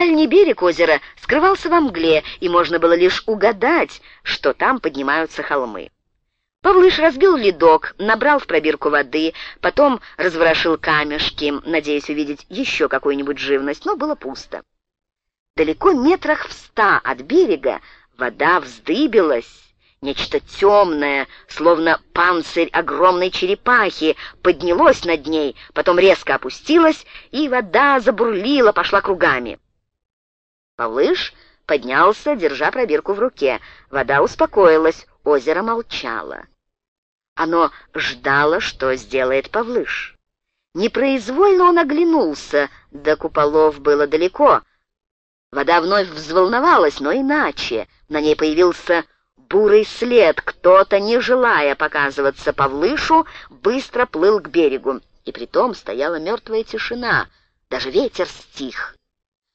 Дальний берег озера скрывался во мгле, и можно было лишь угадать, что там поднимаются холмы. Павлыш разбил ледок, набрал в пробирку воды, потом разворошил камешки, надеясь увидеть еще какую-нибудь живность, но было пусто. Далеко метрах в ста от берега вода вздыбилась. Нечто темное, словно панцирь огромной черепахи, поднялось над ней, потом резко опустилось, и вода забурлила, пошла кругами. Павлыш поднялся, держа пробирку в руке. Вода успокоилась, озеро молчало. Оно ждало, что сделает Павлыш. Непроизвольно он оглянулся, до куполов было далеко. Вода вновь взволновалась, но иначе. На ней появился бурый след. Кто-то, не желая показываться Павлышу, быстро плыл к берегу. И притом стояла мертвая тишина, даже ветер стих.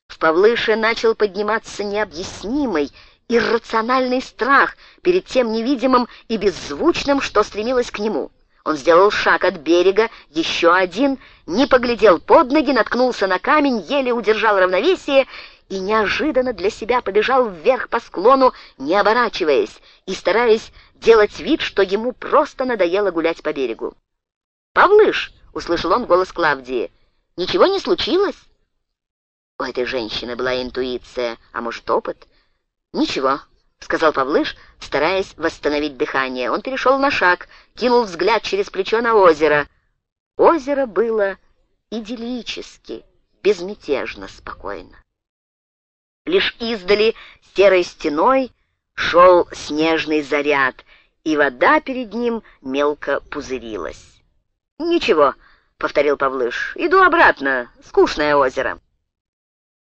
В Павлыше начал подниматься необъяснимый, иррациональный страх перед тем невидимым и беззвучным, что стремилось к нему. Он сделал шаг от берега, еще один, не поглядел под ноги, наткнулся на камень, еле удержал равновесие и неожиданно для себя побежал вверх по склону, не оборачиваясь и стараясь делать вид, что ему просто надоело гулять по берегу. «Павлыш!» — услышал он голос Клавдии. «Ничего не случилось?» У этой женщины была интуиция, а может, опыт. «Ничего», — сказал Павлыш, стараясь восстановить дыхание. Он перешел на шаг, кинул взгляд через плечо на озеро. Озеро было идиллически, безмятежно, спокойно. Лишь издали серой стеной шел снежный заряд, и вода перед ним мелко пузырилась. «Ничего», — повторил Павлыш, — «иду обратно, скучное озеро».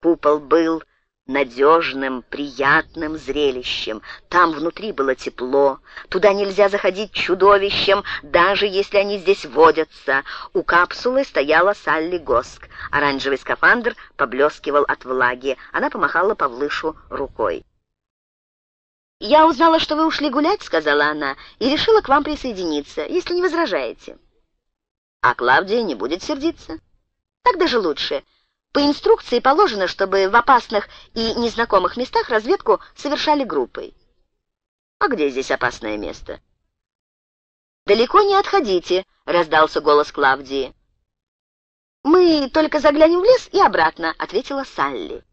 Купол был надежным, приятным зрелищем. Там внутри было тепло, туда нельзя заходить чудовищем, даже если они здесь водятся. У капсулы стояла Салли Госк. Оранжевый скафандр поблескивал от влаги. Она помахала Павлышу рукой. «Я узнала, что вы ушли гулять», — сказала она, — «и решила к вам присоединиться, если не возражаете». «А Клавдия не будет сердиться?» «Так даже лучше. По инструкции положено, чтобы в опасных и незнакомых местах разведку совершали группой. А где здесь опасное место? Далеко не отходите, раздался голос Клавдии. Мы только заглянем в лес и обратно, ответила Салли.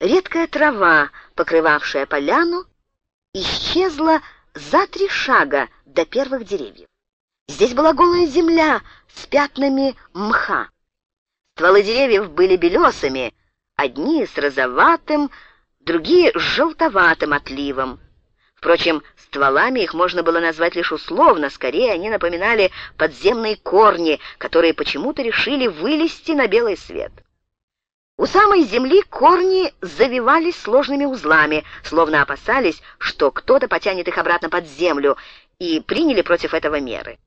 Редкая трава, покрывавшая поляну, исчезла за три шага до первых деревьев. Здесь была голая земля с пятнами мха. Стволы деревьев были белесыми, одни с розоватым, другие с желтоватым отливом. Впрочем, стволами их можно было назвать лишь условно, скорее они напоминали подземные корни, которые почему-то решили вылезти на белый свет. У самой земли корни завивались сложными узлами, словно опасались, что кто-то потянет их обратно под землю, и приняли против этого меры.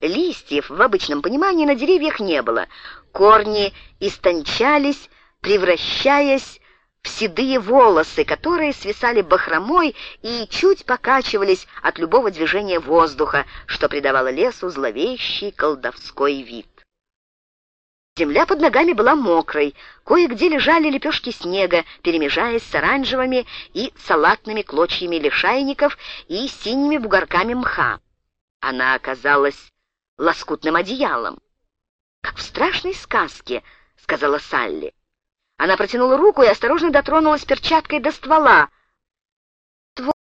Листьев в обычном понимании на деревьях не было. Корни истончались, превращаясь в седые волосы, которые свисали бахромой и чуть покачивались от любого движения воздуха, что придавало лесу зловещий колдовской вид. Земля под ногами была мокрой, кое-где лежали лепешки снега, перемежаясь с оранжевыми и салатными клочьями лишайников и синими бугорками мха. Она оказалась лоскутным одеялом. «Как в страшной сказке», — сказала Салли. Она протянула руку и осторожно дотронулась перчаткой до ствола.